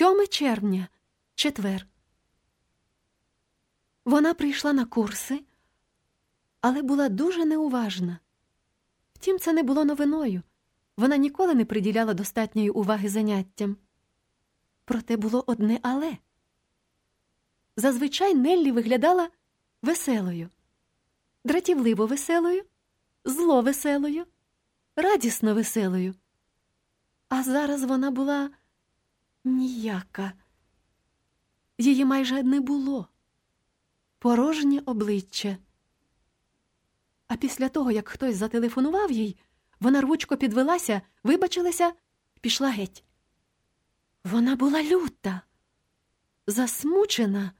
7 червня, четвер. Вона прийшла на курси, але була дуже неуважна. Втім, це не було новиною. Вона ніколи не приділяла достатньої уваги заняттям. Проте було одне але. Зазвичай Неллі виглядала веселою, дратівливо веселою, зло веселою, радісно веселою. А зараз вона була ніяка. Її майже не було. Порожнє обличчя. А після того, як хтось зателефонував їй, вона рвучко підвелася, вибачилася пішла геть. Вона була люта, засмучена,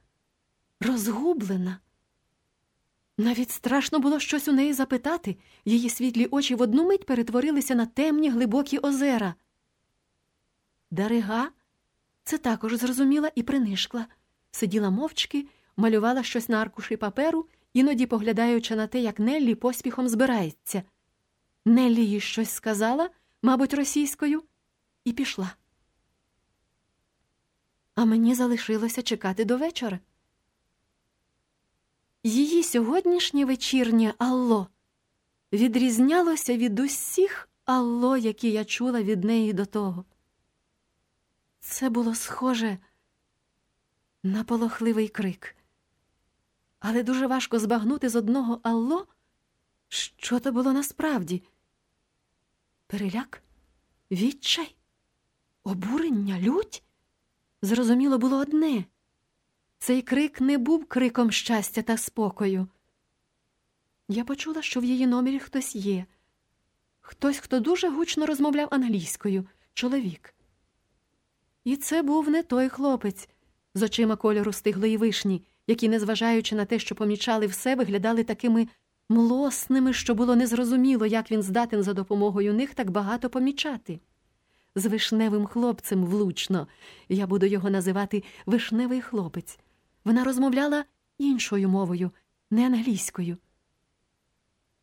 розгублена. Навіть страшно було щось у неї запитати, її світлі очі в одну мить перетворилися на темні глибокі озера. Дарига це також зрозуміла і принишкла, сиділа мовчки, малювала щось на аркуші паперу, іноді поглядаючи на те, як Неллі поспіхом збирається. Неллі їй щось сказала, мабуть, російською, і пішла. А мені залишилося чекати до вечора. Її сьогоднішнє вечірнє Алло відрізнялося від усіх Алло, які я чула від неї до того. Це було схоже на полохливий крик, але дуже важко збагнути з одного Алло, що то було насправді? Переляк, відчай, обурення, лють. Зрозуміло було одне. Цей крик не був криком щастя та спокою. Я почула, що в її номері хтось є, хтось, хто дуже гучно розмовляв англійською, чоловік. І це був не той хлопець з очима кольору стиглої вишні, які, незважаючи на те, що помічали все, виглядали такими млосними, що було незрозуміло, як він здатен за допомогою них так багато помічати. З вишневим хлопцем влучно, я буду його називати вишневий хлопець. Вона розмовляла іншою мовою, не англійською.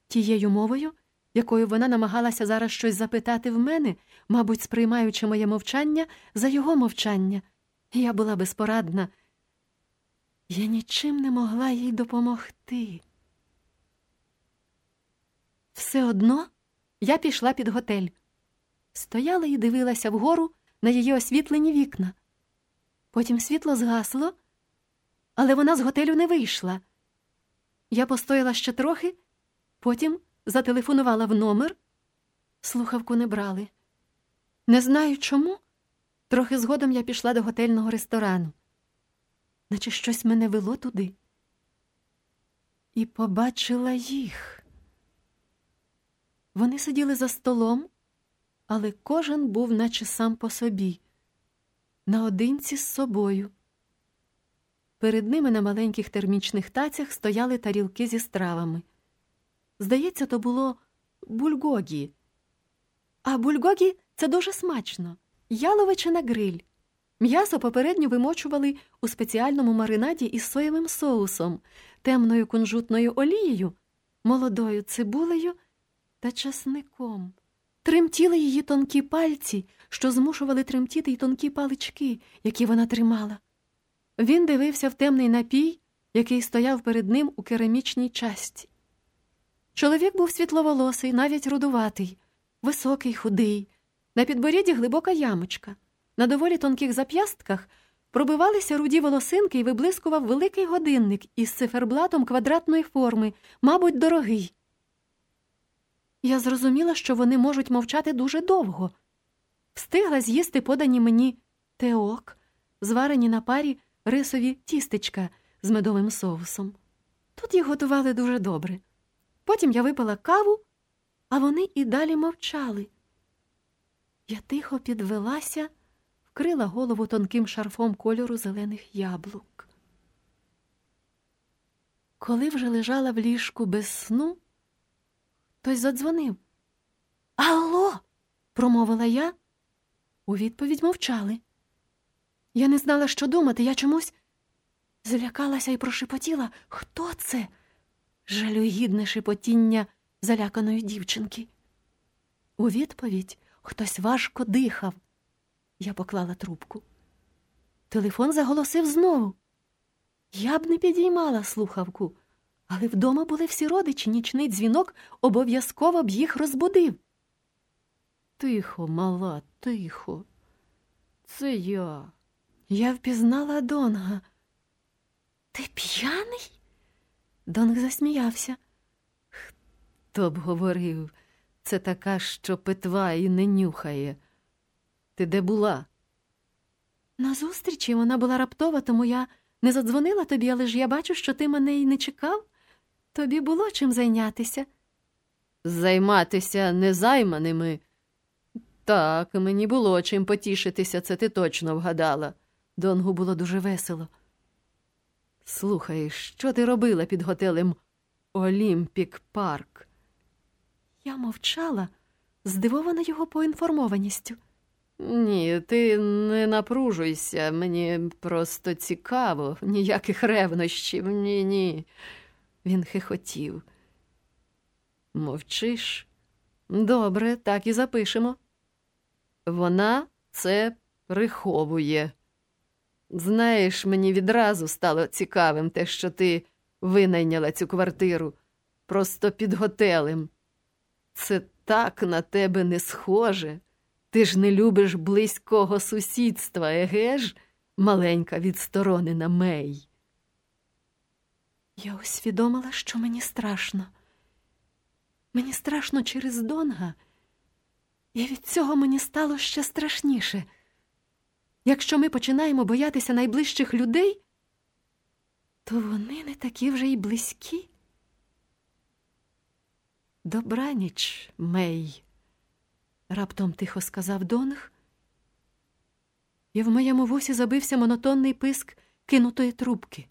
Тією мовою, якою вона намагалася зараз щось запитати в мене, мабуть, сприймаючи моє мовчання за його мовчання, я була безпорадна. Я нічим не могла їй допомогти. Все одно я пішла під готель, стояла і дивилася вгору на її освітлені вікна. Потім світло згасло, але вона з готелю не вийшла. Я постояла ще трохи, потім зателефонувала в номер, слухавку не брали. Не знаю чому. Трохи згодом я пішла до готельного ресторану, наче щось мене вело туди, і побачила їх. Вони сиділи за столом, але кожен був, наче сам по собі, наодинці з собою. Перед ними на маленьких термічних тацях стояли тарілки зі стравами. Здається, то було бульгогі. А бульгогі це дуже смачно. Яловиче на гриль. М'ясо попередньо вимочували у спеціальному маринаді із соєвим соусом, темною кунжутною олією, молодою цибулею та часником. Тремтіли її тонкі пальці, що змушували тремтіти й тонкі палички, які вона тримала. Він дивився в темний напій, який стояв перед ним у керамічній часті. Чоловік був світловолосий, навіть рудуватий, високий, худий, на підборідді глибока ямочка. На доволі тонких зап'ястках пробивалися руді волосинки і виблискував великий годинник із циферблатом квадратної форми, мабуть, дорогий. Я зрозуміла, що вони можуть мовчати дуже довго. Встигла з'їсти подані мені теок, зварені на парі рисові тістечка з медовим соусом. Тут їх готували дуже добре. Потім я випила каву, а вони і далі мовчали. Я тихо підвелася, вкрила голову тонким шарфом кольору зелених яблук. Коли вже лежала в ліжку без сну, хтось задзвонив. Алло, промовила я. У відповідь мовчали. Я не знала, що думати, я чомусь злякалася і прошепотіла, хто це? Жалюгідне шепотіння заляканої дівчинки. У відповідь хтось важко дихав. Я поклала трубку. Телефон заголосив знову. Я б не підіймала слухавку, але вдома були всі родичі, нічний дзвінок обов'язково б їх розбудив. Тихо, мала, тихо. Це я. Я впізнала Донга. Ти п'яний? Донг засміявся. Хто б говорив, це така, що питва і не нюхає. Ти де була? На зустрічі вона була раптова, тому я не задзвонила тобі, але ж я бачу, що ти мене й не чекав. Тобі було чим зайнятися. Займатися незайманими. Так, мені було чим потішитися, це ти точно вгадала. Донгу було дуже весело. Слухай, що ти робила під готелем Олімпік Парк? Я мовчала, здивована його поінформованістю. Ні, ти не напружуйся, мені просто цікаво, ніяких ревнощів, ні, ні. Він хихотів. Мовчиш? Добре, так і запишемо. Вона це приховує. Знаєш, мені відразу стало цікавим те, що ти винайняла цю квартиру просто під готелем. Це так на тебе не схоже. Ти ж не любиш близького сусідства, еге ж, маленька відсторонена Мей. Я усвідомила, що мені страшно. Мені страшно через Донга, і від цього мені стало ще страшніше. Якщо ми починаємо боятися найближчих людей, то вони не такі вже й близькі. Добраніч, Мей, раптом тихо сказав Донг, і в моєму вусі забився монотонний писк кинутої трубки.